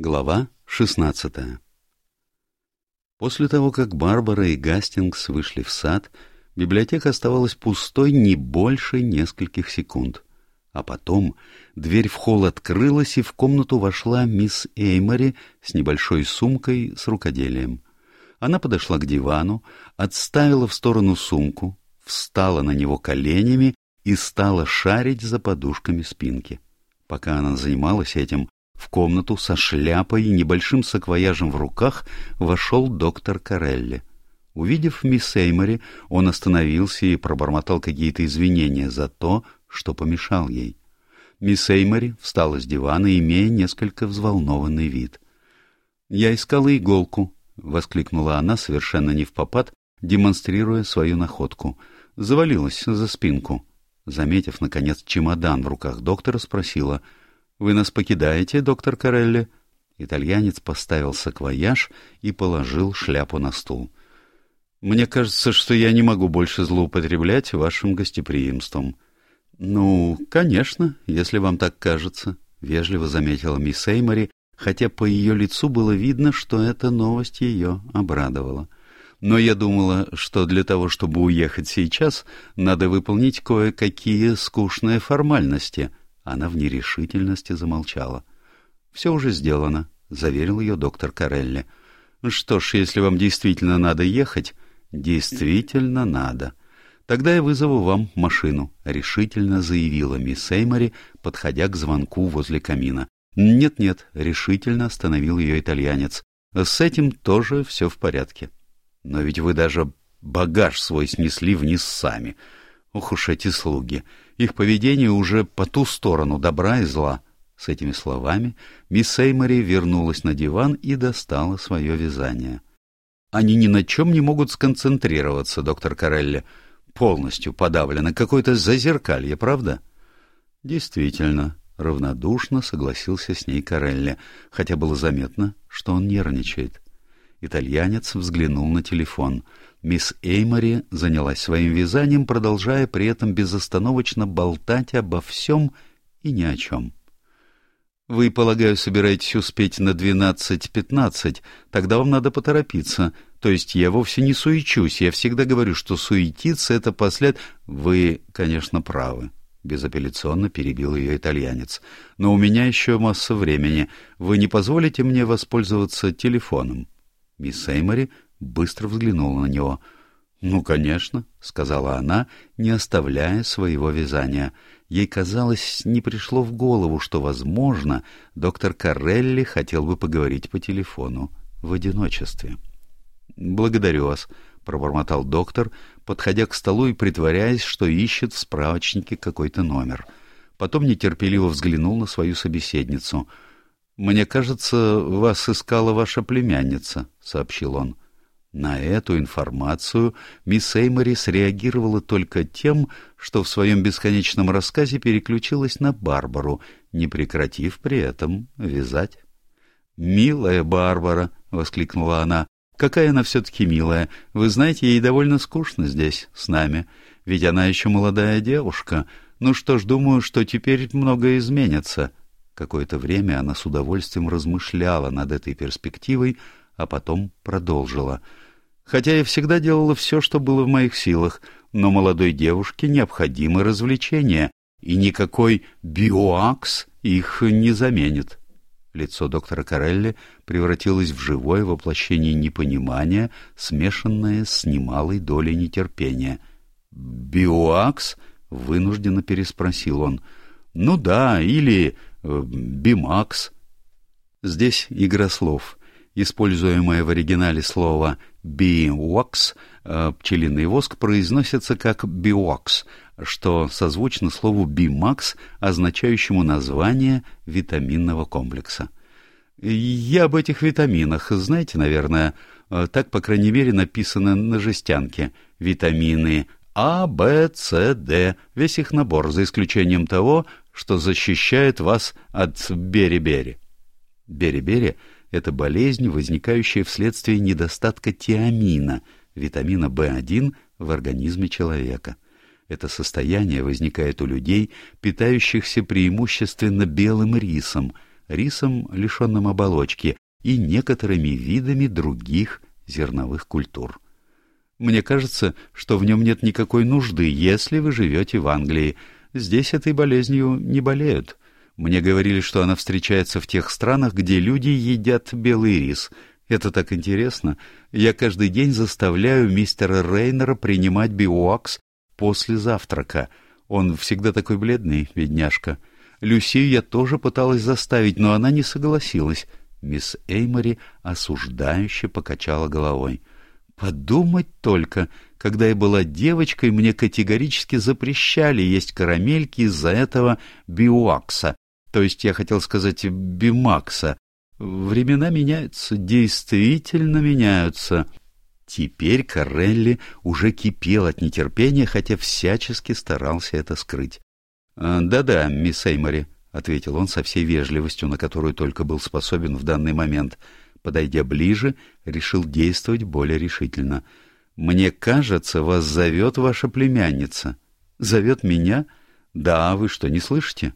Глава 16 После того, как Барбара и Гастингс вышли в сад, библиотека оставалась пустой не больше нескольких секунд. А потом дверь в холл открылась, и в комнату вошла мисс Эймори с небольшой сумкой с рукоделием. Она подошла к дивану, отставила в сторону сумку, встала на него коленями и стала шарить за подушками спинки. Пока она занималась этим, в комнату со шляпой и небольшим саквояжем в руках вошел доктор Карелли. Увидев мисс Эймори, он остановился и пробормотал какие-то извинения за то, что помешал ей. Мисс Эймори встала с дивана, имея несколько взволнованный вид. «Я искала иголку», — воскликнула она совершенно не в попад, демонстрируя свою находку. Завалилась за спинку. Заметив, наконец, чемодан в руках доктора, спросила — вы нас покидаете, доктор Карелли? Итальянец поставил саквояж и положил шляпу на стул. Мне кажется, что я не могу больше злоупотреблять вашим гостеприимством. Ну, конечно, если вам так кажется, вежливо заметила мисс Эймори, хотя по ее лицу было видно, что эта новость ее обрадовала. Но я думала, что для того, чтобы уехать сейчас, надо выполнить кое-какие скучные формальности — она в нерешительности замолчала. «Все уже сделано», — заверил ее доктор Карелли. «Что ж, если вам действительно надо ехать...» «Действительно надо. Тогда я вызову вам машину», — решительно заявила мисс Эймори, подходя к звонку возле камина. «Нет-нет», — решительно остановил ее итальянец. «С этим тоже все в порядке». «Но ведь вы даже багаж свой снесли вниз сами. Ох уж эти слуги. Их поведение уже по ту сторону добра и зла. С этими словами мисс Эймори вернулась на диван и достала свое вязание. Они ни на чем не могут сконцентрироваться, доктор Карелли. Полностью подавлено какое-то зазеркалье, правда? Действительно, равнодушно согласился с ней Карелли, хотя было заметно, что он нервничает. Итальянец взглянул на телефон — Мисс Эймори занялась своим вязанием, продолжая при этом безостановочно болтать обо всем и ни о чем. «Вы, полагаю, собираетесь успеть на двенадцать-пятнадцать, тогда вам надо поторопиться. То есть я вовсе не суечусь, я всегда говорю, что суетиться — это послед...» «Вы, конечно, правы», — безапелляционно перебил ее итальянец. «Но у меня еще масса времени. Вы не позволите мне воспользоваться телефоном?» Мисс Эймори быстро взглянула на него. «Ну, конечно», — сказала она, не оставляя своего вязания. Ей казалось, не пришло в голову, что, возможно, доктор Карелли хотел бы поговорить по телефону в одиночестве. «Благодарю вас», — пробормотал доктор, подходя к столу и притворяясь, что ищет в справочнике какой-то номер. Потом нетерпеливо взглянул на свою собеседницу. «Мне кажется, вас искала ваша племянница», — сообщил он. На эту информацию мисс Эймори среагировала только тем, что в своем бесконечном рассказе переключилась на Барбару, не прекратив при этом вязать. «Милая Барбара!» — воскликнула она. «Какая она все-таки милая! Вы знаете, ей довольно скучно здесь, с нами. Ведь она еще молодая девушка. Ну что ж, думаю, что теперь многое изменится». Какое-то время она с удовольствием размышляла над этой перспективой, а потом продолжила. «Хотя я всегда делала все, что было в моих силах, но молодой девушке необходимы развлечения, и никакой биоакс их не заменит». Лицо доктора Карелли превратилось в живое воплощение непонимания, смешанное с немалой долей нетерпения. «Биоакс?» — вынужденно переспросил он. «Ну да, или бимакс». Здесь игра слов используемое в оригинале слово «beeswax», э, пчелиный воск, произносится как «biwax», что созвучно слову «bimax», означающему название витаминного комплекса. Я об этих витаминах, знаете, наверное, э, так, по крайней мере, написано на жестянке. Витамины А, Б, С, Д, весь их набор, за исключением того, что защищает вас от бери-бери. Бери-бери — это болезнь, возникающая вследствие недостатка тиамина, витамина В1 в организме человека. Это состояние возникает у людей, питающихся преимущественно белым рисом, рисом, лишенным оболочки, и некоторыми видами других зерновых культур. Мне кажется, что в нем нет никакой нужды, если вы живете в Англии. Здесь этой болезнью не болеют. Мне говорили, что она встречается в тех странах, где люди едят белый рис. Это так интересно. Я каждый день заставляю мистера Рейнера принимать биоакс после завтрака. Он всегда такой бледный, бедняжка. Люси я тоже пыталась заставить, но она не согласилась. Мисс Эймори осуждающе покачала головой. Подумать только, когда я была девочкой, мне категорически запрещали есть карамельки из-за этого биуакса, то есть я хотел сказать бимакса. Времена меняются, действительно меняются. Теперь Карелли уже кипел от нетерпения, хотя всячески старался это скрыть. «А, «Да-да, мисс Эймори», — ответил он со всей вежливостью, на которую только был способен в данный момент. Подойдя ближе, решил действовать более решительно. «Мне кажется, вас зовет ваша племянница». «Зовет меня? Да, вы что, не слышите?»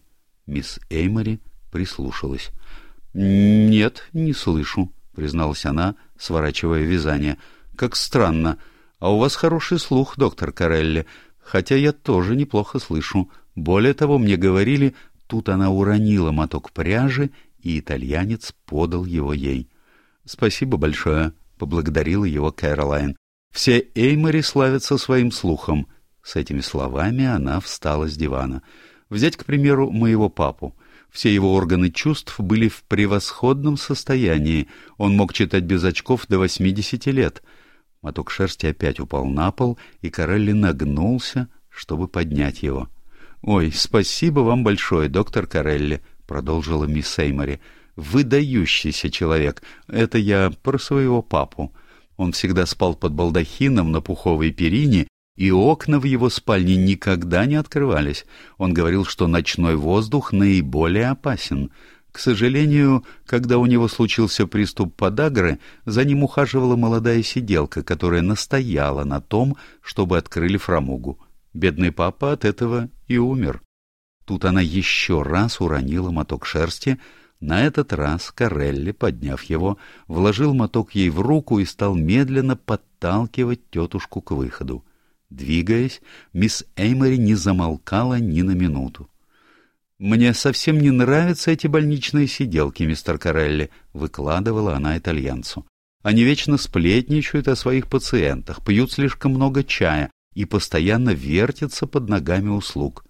Мисс Эймори прислушалась. «Нет, не слышу», — призналась она, сворачивая вязание. «Как странно. А у вас хороший слух, доктор Карелли, хотя я тоже неплохо слышу. Более того, мне говорили, тут она уронила моток пряжи, и итальянец подал его ей. «Спасибо большое», — поблагодарила его Кэролайн. «Все Эймори славятся своим слухом». С этими словами она встала с дивана. Взять, к примеру, моего папу. Все его органы чувств были в превосходном состоянии. Он мог читать без очков до восьмидесяти лет. Моток шерсти опять упал на пол, и Карелли нагнулся, чтобы поднять его. «Ой, спасибо вам большое, доктор Карелли», — продолжила мисс Эймори. «Выдающийся человек. Это я про своего папу. Он всегда спал под балдахином на пуховой перине, и окна в его спальне никогда не открывались. Он говорил, что ночной воздух наиболее опасен. К сожалению, когда у него случился приступ подагры, за ним ухаживала молодая сиделка, которая настояла на том, чтобы открыли фрамугу. Бедный папа от этого и умер. Тут она еще раз уронила моток шерсти. На этот раз Карелли, подняв его, вложил моток ей в руку и стал медленно подталкивать тетушку к выходу. Двигаясь, мисс Эймори не замолкала ни на минуту. «Мне совсем не нравятся эти больничные сиделки, мистер Карелли», — выкладывала она итальянцу. «Они вечно сплетничают о своих пациентах, пьют слишком много чая, и постоянно вертится под ногами услуг.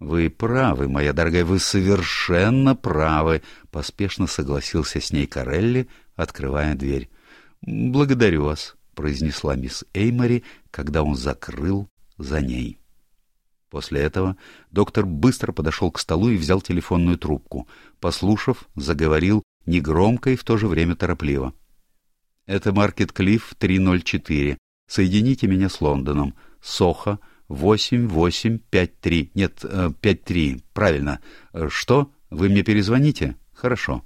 «Вы правы, моя дорогая, вы совершенно правы», — поспешно согласился с ней Карелли, открывая дверь. «Благодарю вас», — произнесла мисс Эймори, когда он закрыл за ней. После этого доктор быстро подошел к столу и взял телефонную трубку. Послушав, заговорил негромко и в то же время торопливо. «Это Маркет Клифф 304. Соедините меня с Лондоном. Сохо, 8853. Нет, 53. Э, Правильно. Э, что? Вы мне перезвоните? Хорошо.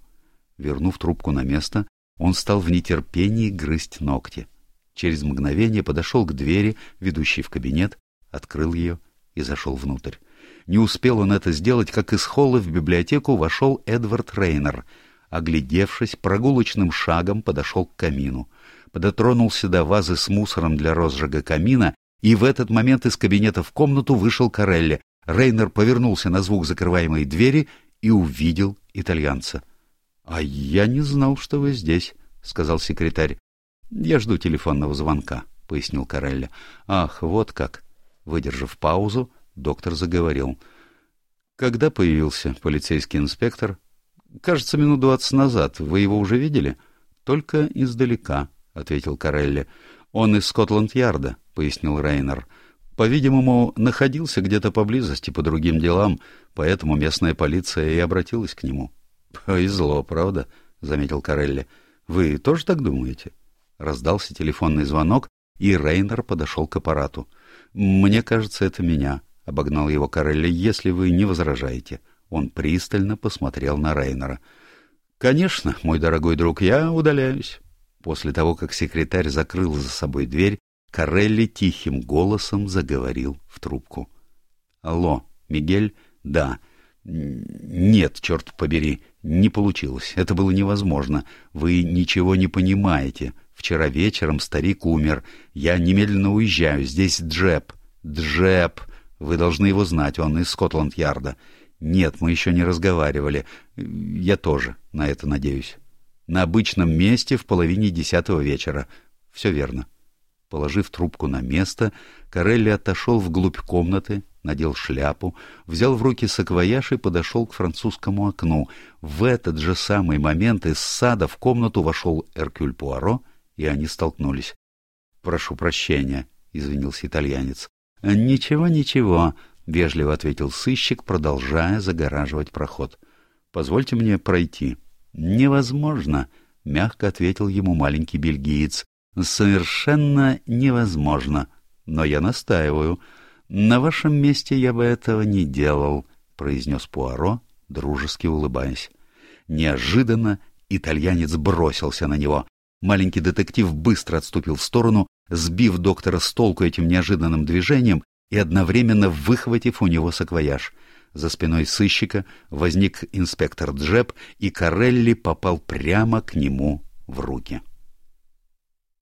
Вернув трубку на место, он стал в нетерпении грызть ногти. Через мгновение подошел к двери, ведущей в кабинет, открыл ее и зашел внутрь. Не успел он это сделать, как из холла в библиотеку вошел Эдвард Рейнер. Оглядевшись, прогулочным шагом подошел к камину. Подотронулся до вазы с мусором для розжига камина и в этот момент из кабинета в комнату вышел Карелли. Рейнер повернулся на звук закрываемой двери и увидел итальянца. — А я не знал, что вы здесь, — сказал секретарь. — Я жду телефонного звонка, — пояснил Карелли. — Ах, вот как. Выдержав паузу, доктор заговорил. — Когда появился полицейский инспектор? — Кажется, минут двадцать назад. Вы его уже видели? — Только издалека, — ответил Карелли. — Он из Скотланд-Ярда. — пояснил Рейнер. «По-видимому, находился где-то поблизости по другим делам, поэтому местная полиция и обратилась к нему». «Повезло, правда?» — заметил Карелли. «Вы тоже так думаете?» Раздался телефонный звонок, и Рейнер подошел к аппарату. «Мне кажется, это меня», — обогнал его Карелли, — «если вы не возражаете». Он пристально посмотрел на Рейнера. «Конечно, мой дорогой друг, я удаляюсь». После того, как секретарь закрыл за собой дверь, Карелли тихим голосом заговорил в трубку. «Алло, Мигель? Да. Нет, черт побери, не получилось. Это было невозможно. Вы ничего не понимаете. Вчера вечером старик умер. Я немедленно уезжаю. Здесь Джеб. Джеб. Вы должны его знать. Он из Скотланд-Ярда. Нет, мы еще не разговаривали. Я тоже на это надеюсь. На обычном месте в половине десятого вечера. Все верно. Положив трубку на место, Карелли отошел вглубь комнаты, надел шляпу, взял в руки саквояж и подошел к французскому окну. В этот же самый момент из сада в комнату вошел Эркюль Пуаро, и они столкнулись. — Прошу прощения, — извинился итальянец. — Ничего, ничего, — вежливо ответил сыщик, продолжая загораживать проход. — Позвольте мне пройти. — Невозможно, — мягко ответил ему маленький бельгиец. — Совершенно невозможно. Но я настаиваю. На вашем месте я бы этого не делал, — произнес Пуаро, дружески улыбаясь. Неожиданно итальянец бросился на него. Маленький детектив быстро отступил в сторону, сбив доктора с толку этим неожиданным движением и одновременно выхватив у него саквояж. За спиной сыщика возник инспектор Джеб, и Карелли попал прямо к нему в руки.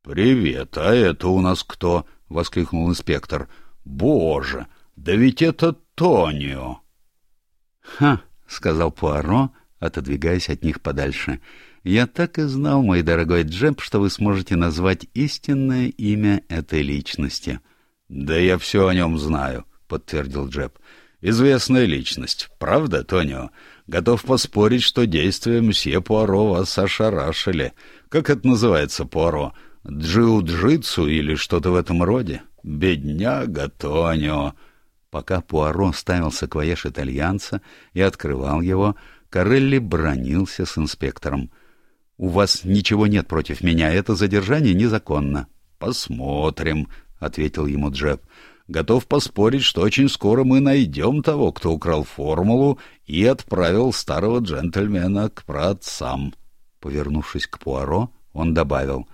«Привет, а это у нас кто?» — воскликнул инспектор. «Боже, да ведь это Тонио!» «Ха!» — сказал Пуаро, отодвигаясь от них подальше. «Я так и знал, мой дорогой Джеб, что вы сможете назвать истинное имя этой личности». «Да я все о нем знаю», — подтвердил Джеб. «Известная личность. Правда, Тонио? Готов поспорить, что действия мсье Пуаро вас ошарашили. Как это называется, Пуаро? Джиу-джитсу или что-то в этом роде? Бедняга Тонио!» Пока Пуаро ставил саквояж итальянца и открывал его, Карелли бронился с инспектором. «У вас ничего нет против меня, это задержание незаконно». «Посмотрим», — ответил ему Джеб. «Готов поспорить, что очень скоро мы найдем того, кто украл формулу и отправил старого джентльмена к праотцам». Повернувшись к Пуаро, он добавил.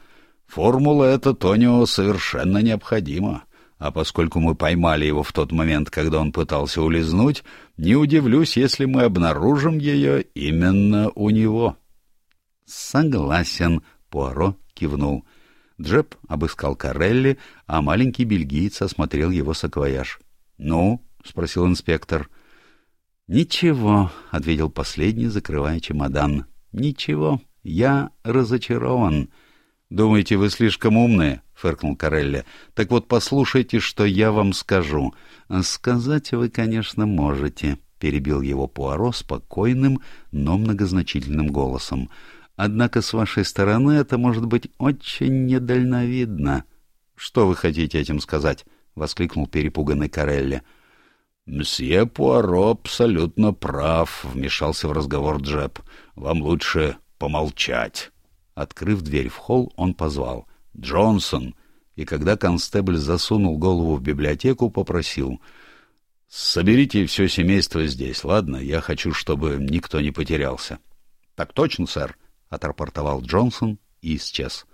«Формула эта Тонио совершенно необходима, а поскольку мы поймали его в тот момент, когда он пытался улизнуть, не удивлюсь, если мы обнаружим ее именно у него». «Согласен», — Пуаро кивнул. — Джеб обыскал Карелли, а маленький бельгиец осмотрел его саквояж. «Ну?» — спросил инспектор. «Ничего», — ответил последний, закрывая чемодан. «Ничего, я разочарован». «Думаете, вы слишком умные?» — фыркнул Карелли. «Так вот послушайте, что я вам скажу. Сказать вы, конечно, можете», — перебил его Пуаро спокойным, но многозначительным голосом. Однако с вашей стороны это может быть очень недальновидно. — Что вы хотите этим сказать? — воскликнул перепуганный Карелли. — Мсье Пуаро абсолютно прав, — вмешался в разговор Джеб. — Вам лучше помолчать. Открыв дверь в холл, он позвал. — Джонсон! И когда констебль засунул голову в библиотеку, попросил. — Соберите все семейство здесь, ладно? Я хочу, чтобы никто не потерялся. — Так точно, сэр. —— отрапортовал Джонсон и исчез.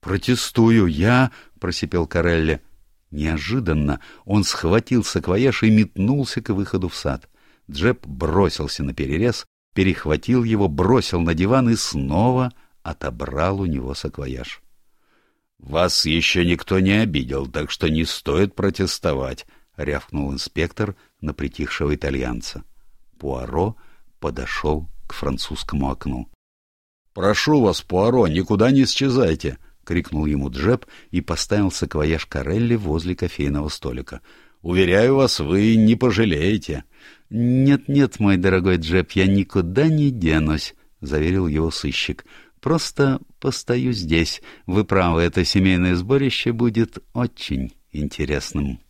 «Протестую, я...» — просипел Карелли. Неожиданно он схватил саквояж и метнулся к выходу в сад. Джеб бросился на перерез, перехватил его, бросил на диван и снова отобрал у него саквояж. «Вас еще никто не обидел, так что не стоит протестовать», — рявкнул инспектор на притихшего итальянца. Пуаро подошел к французскому окну. «Прошу вас, Пуаро, никуда не исчезайте!» — крикнул ему Джеб и поставил саквояж Карелли возле кофейного столика. «Уверяю вас, вы не пожалеете!» «Нет-нет, мой дорогой Джеб, я никуда не денусь», — заверил его сыщик. «Просто постою здесь. Вы правы, это семейное сборище будет очень интересным».